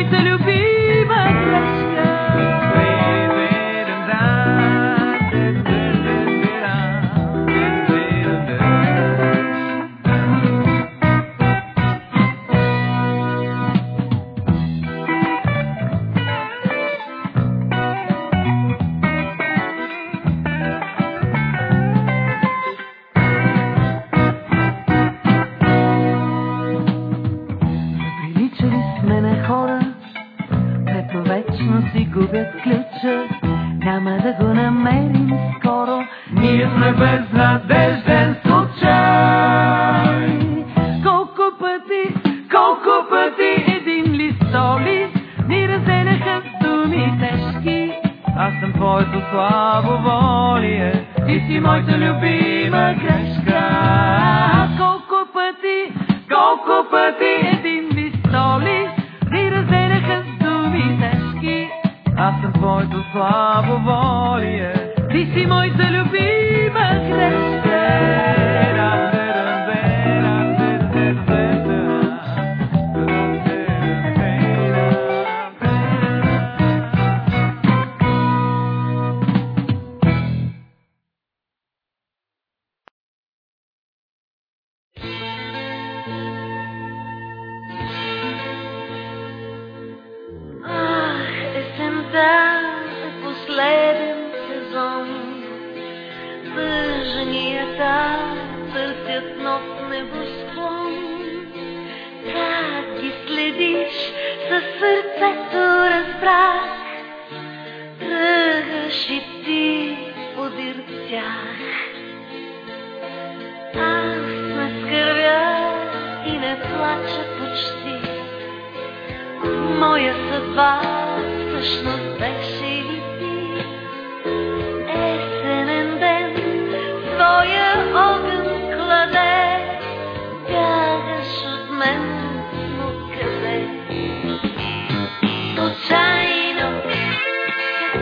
Той те.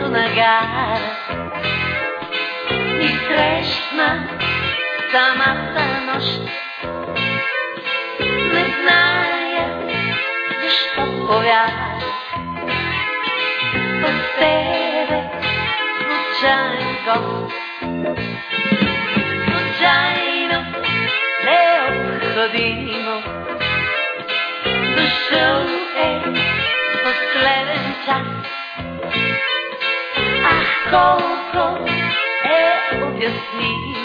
на гара и срещна самата нощ. Не зная защо повярвах в тебе случайен гост. Случайно, необходимо, дошъл е последен колко е обяснима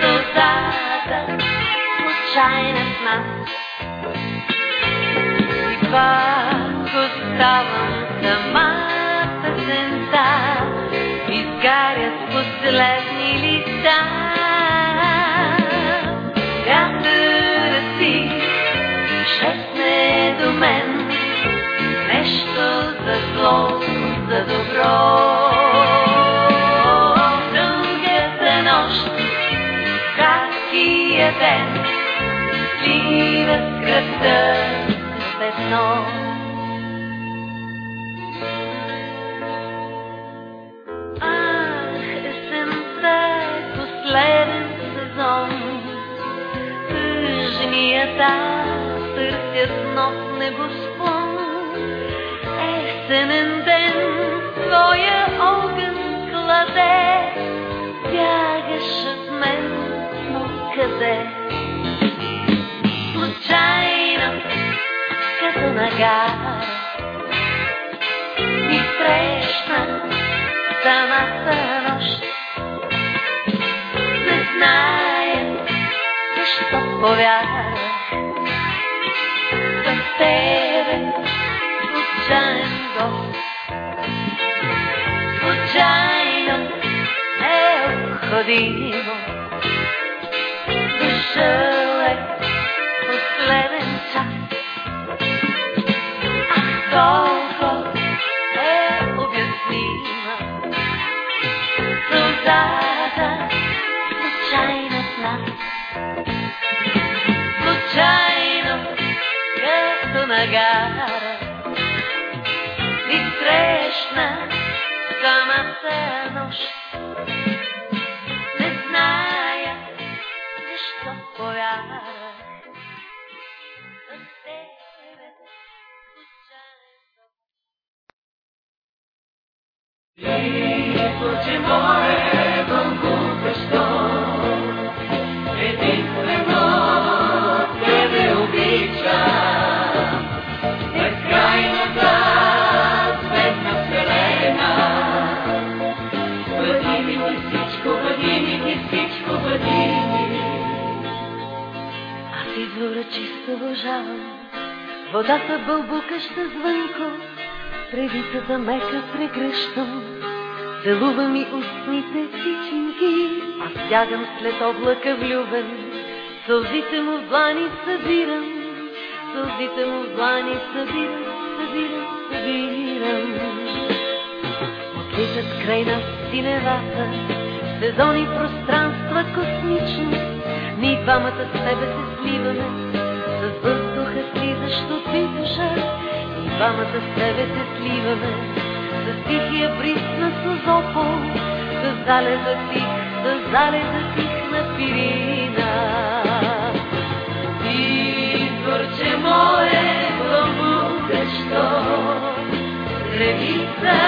сълзата, случайна с нас. И пак оставам самата сента, изгарят последни листа. От дългата нощ, краткия е ден, слива скръпта с петно. Ах, есента е последен сезон, тъжнията търсят веднага ми срещна самата нощ. Не зная защо повярвах в тебе, случайен гост. Случайно е обходимо, дошъл е последен толкова е обяснима. Сълзата случайна нагара. Ни срещна обожавам, водата бълбукаща звънко, тревицата мека прегръщам, целува ми устните сичинки, аз бягам след облака влюбен, сълзите му в длани събирам, сълзите му в длани събирам, събирам, събирам. Отлитат край нас синевата, сезони, пространства, космичност. Ние двамата с тебе се сливаме, с въздуха слизащ от витоша. Ние двамата с тебе се сливаме, тихия бриз на Созопол, с залеза тих, с залеза тих на Пирина. Изворче мое бълбукащо, Ревица,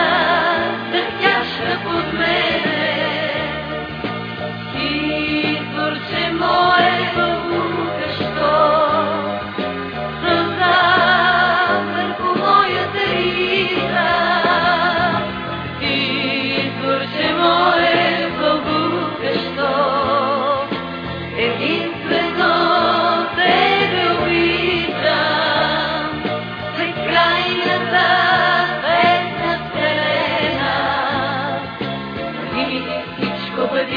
тъхтяща под мене.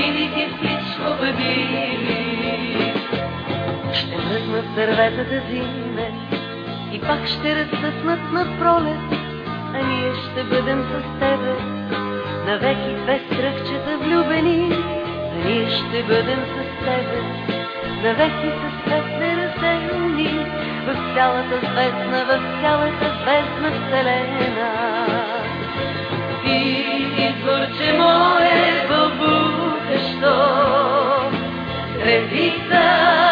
Ти всичко, бъди ми. Ще мръзнат дърветата зиме и пак ще разсъснат на пролет, а ние ще бъдем с тебе навеки две стръхчета влюбени, а ние ще бъдем с тебе навеки със свет неразделни в цялата звездна, в цялата звездна вселена. Ти изворче мое бълбукащо, Ревица, тъхтяща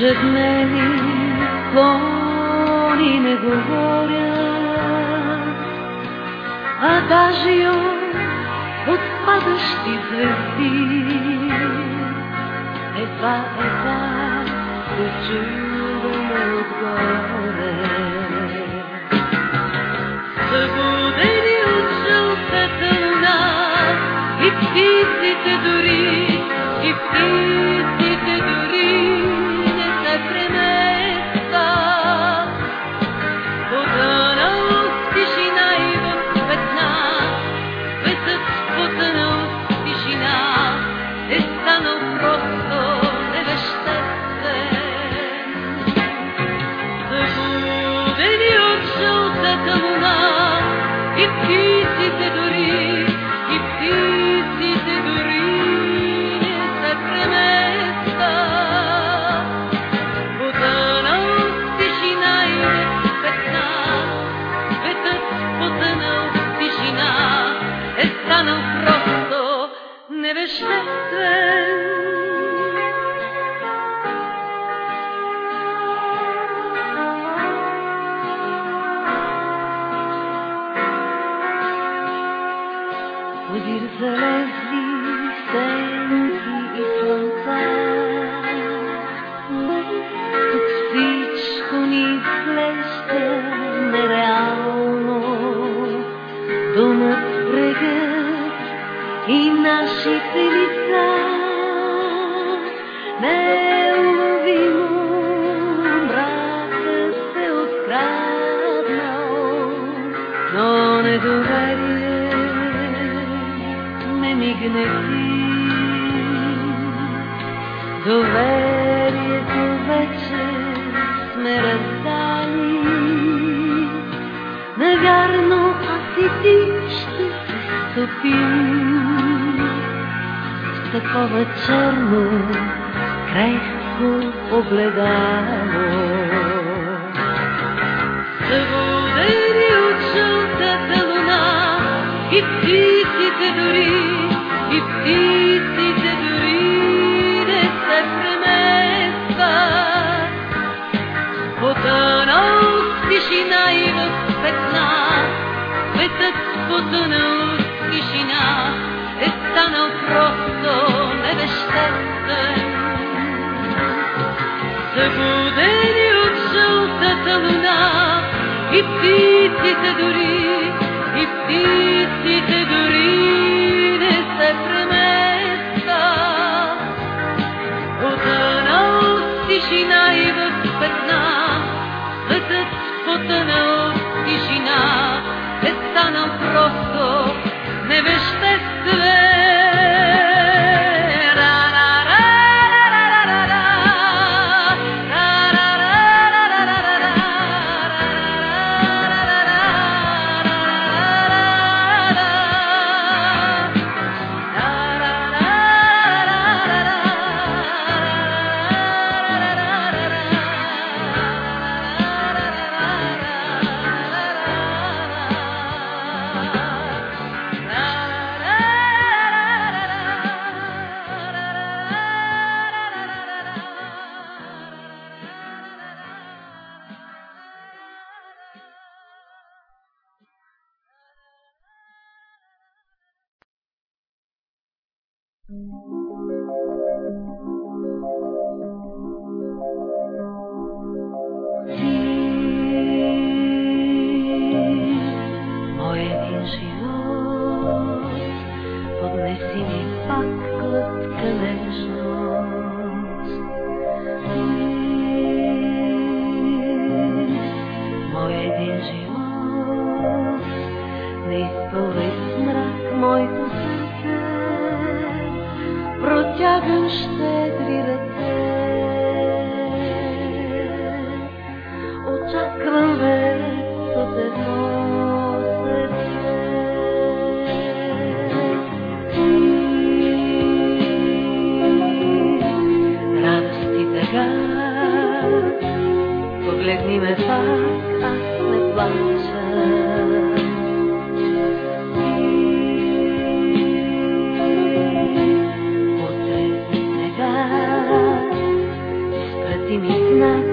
ежедневни вони не говоря, а даже от падащи звезди едва, едва се чуят. Нашите лица. Неуловимо мрака се откраднал, но недоверие не ми гнети. Доверието вече сме раздали. Навярно аз и ти ще се стопим такова черно, крехко огледало. Събудени от жълтата луна и птиците дори, и птиците дори не се преместват. Потънал в тишина и в петна, светът потънал в тишина, е станал просто невеществен. Събудени от жълтата луна и птиците дори, и птиците Погледни ме пак, аз не плача. Утре снега, изпрати ми знак,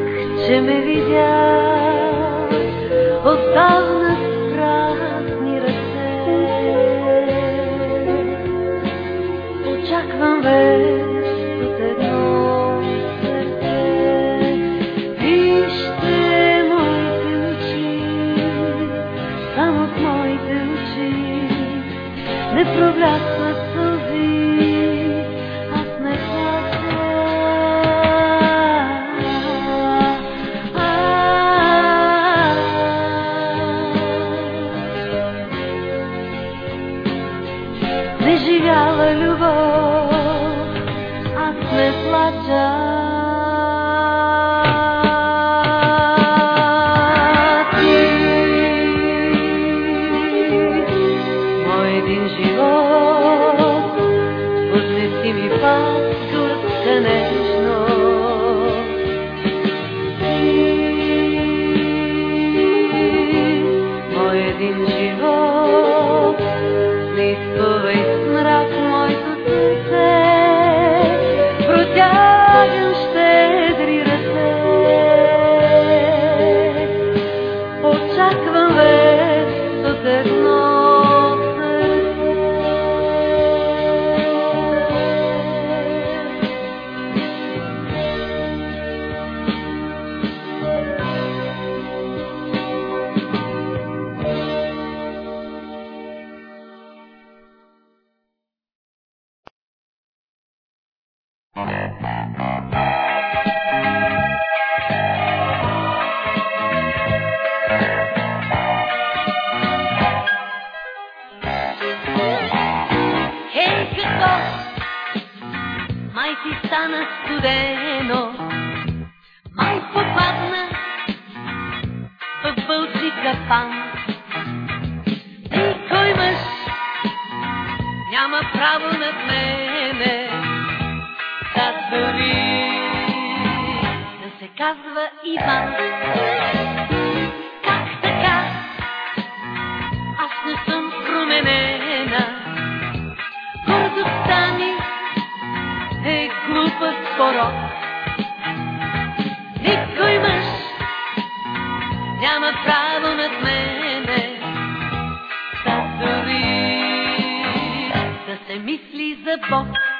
да се мисли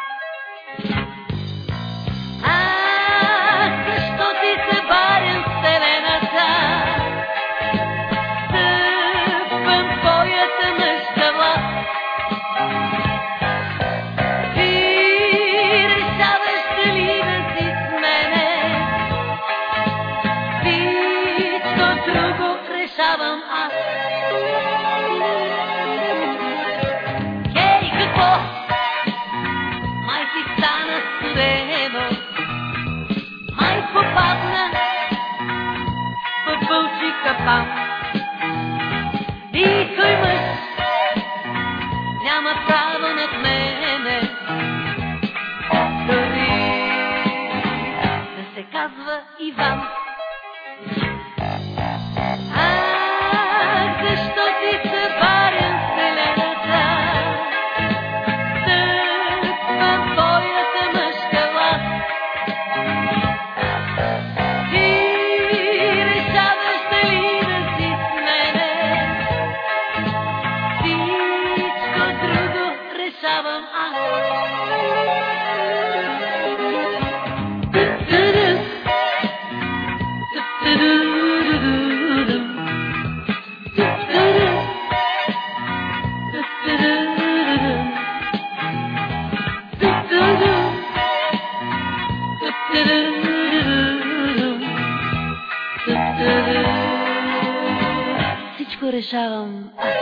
казва Иван. Всичко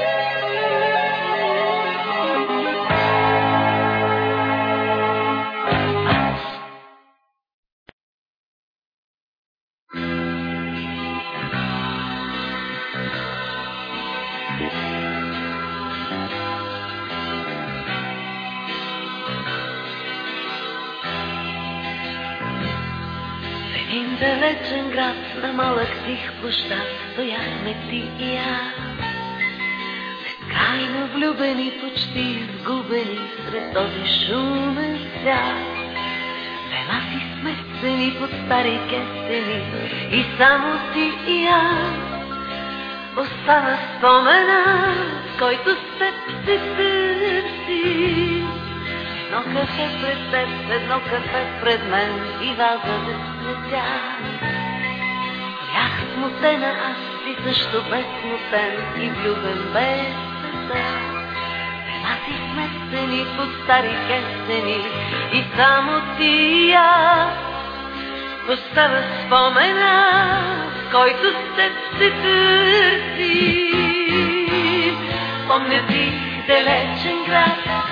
далечен град на малък тих площад стояхме ти и аз. Безкрайно влюбени, почти изгубени сред този шумен свят. Вела си смесени под стари кестени и само ти и аз. Остана спомена, който с теб се. Едно кафе пред теб, едно кафе пред мен и ваза без цветя. Стоях смутена аз ти също безсмутен и влюбен без света. Бела си сместени под стари кестени и само ти и аз. Остава спомена, който с теб се търси. Помня ти далечен град,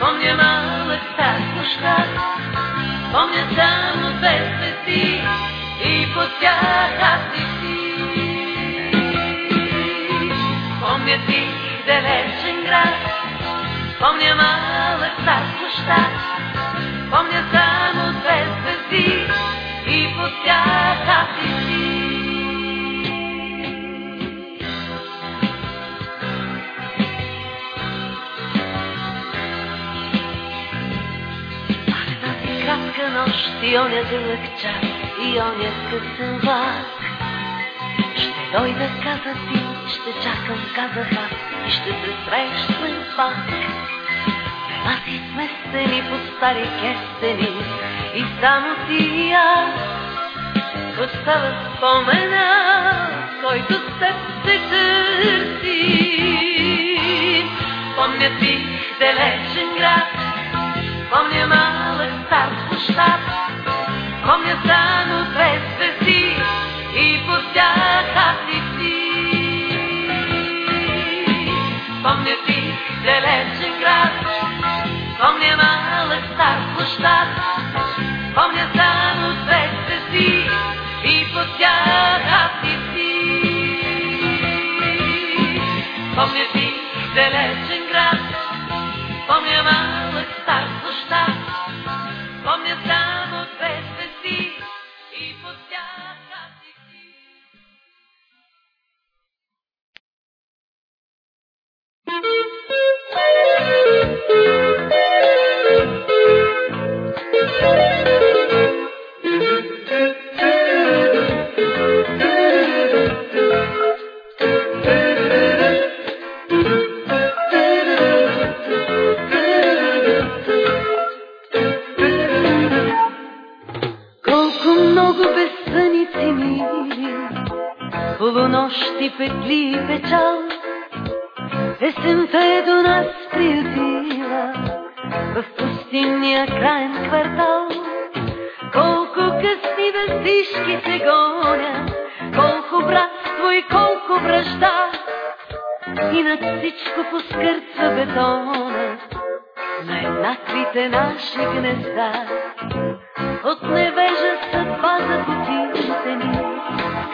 Помня малък стар площад, помня само две свети и по тях аз и ти. Помня ти далечен град, помня малък стар площад, помня само две звезди и по тях аз и ти. Нощ и оня дълъг час и оня късен влак. Ще дойда, каза ти, ще чакам, казах аз и ще се срещнем пак. Бела си сместени под стари кестени и само ти и аз. Остава спомена, който с теб се търси. Помня ти далечен град, Помня малък стар площад, помня само две звезди и по тях аз и ти. Помня ти далечен град, помня малък и над всичко поскърцва бетона на еднаквите наши гнезда. От невежа съдба за путите ни,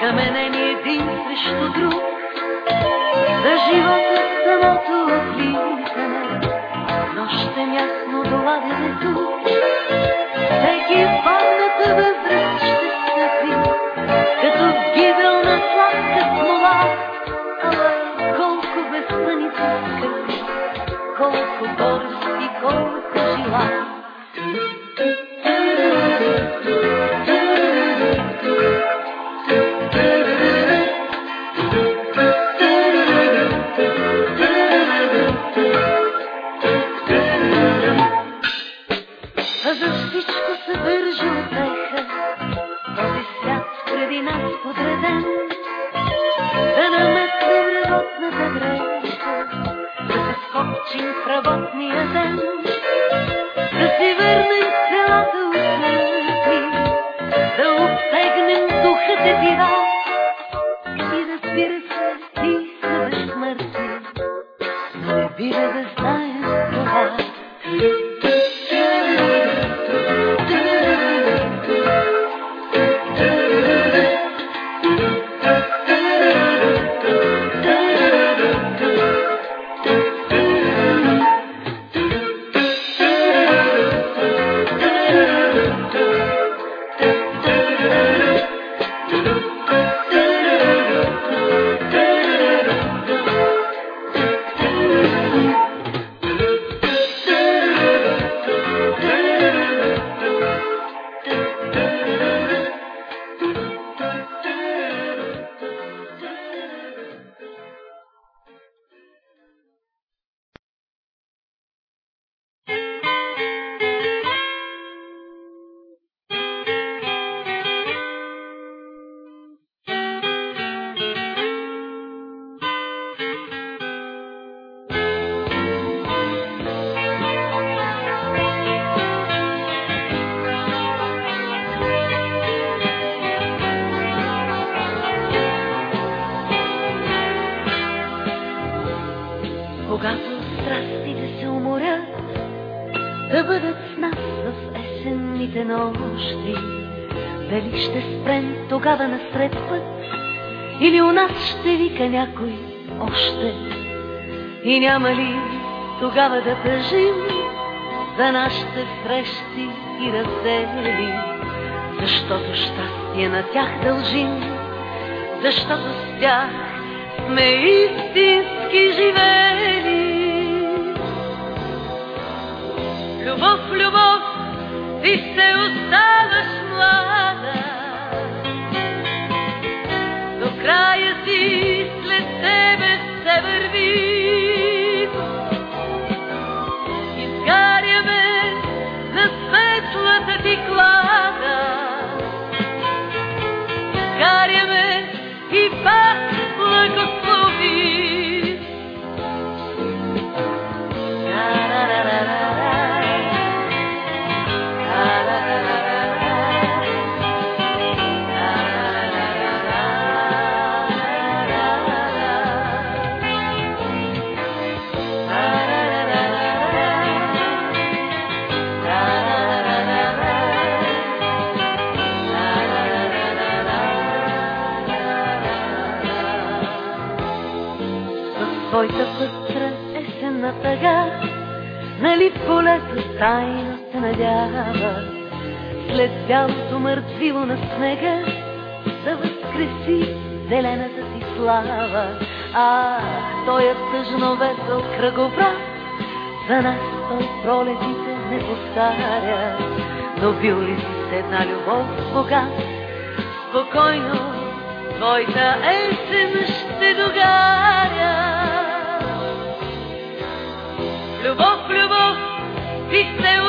каменени един срещу друг, за живота самото колко горести, колко de. Нощи. Дали ще спрем тогава насред път, или у нас ще вика някой още. И няма ли тогава да тъжим за нашите срещи и раздели, защото щастие на тях дължим, защото с тях сме истински живели. Любов, любов, ти се оставаш млада. До края си след тебе се върви. Изгаряме на светлата ти клада. Изгаряме и пак благослови. Нали полето тайно се надява, след бялото мъртвило на снега, да възкреси зелената си слава. А, той е тъжно весел кръговрат, за нас той пролетите не повтаря, но бил ли си с една любов богат, спокойно твоята есен ще догаря. Любов, любов, ти се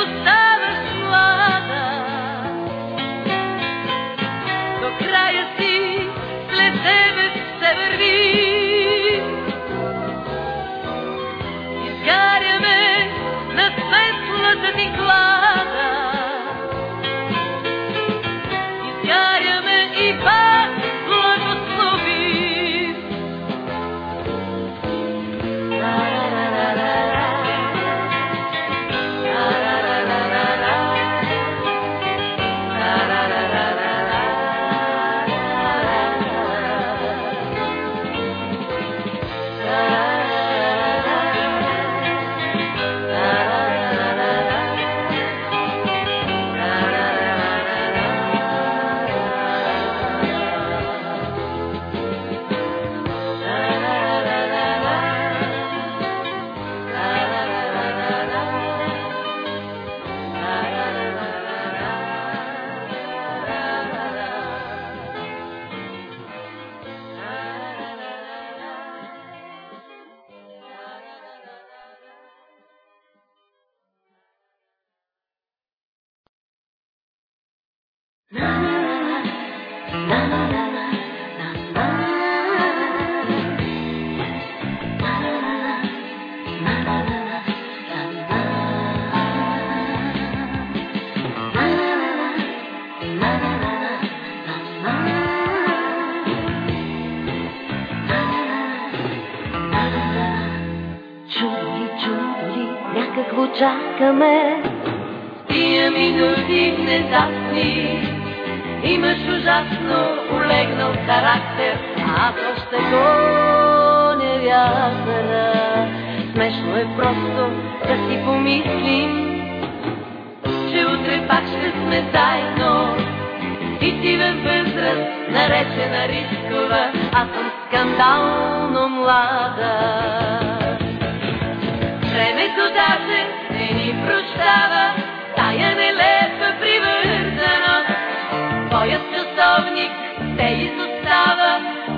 те изостава,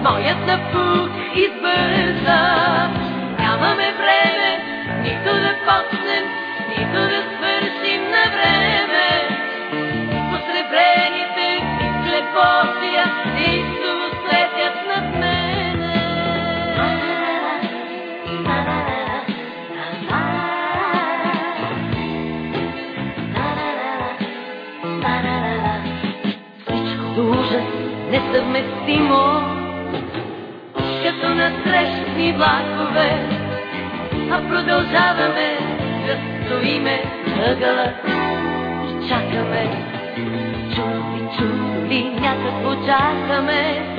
моят напук избърза. Нямаме време, нито да почнем, нито да свършим на време. Посребрените си слепотия, неистово несъвместимо, като на срещни влакове, а продължаваме да стоиме ъгъла и чакаме. Чули, чули, някакво чакаме,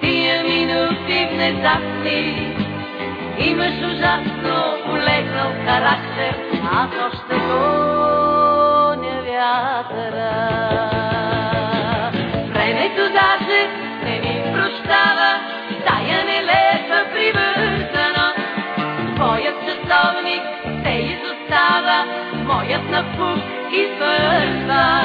тия минути внезапни, Имаш ужасно улегнал характер, аз още гоня вятъра който даже не ми прощава тая нелепа привързаност. Твоят часовник се изостава, моят напук извърва.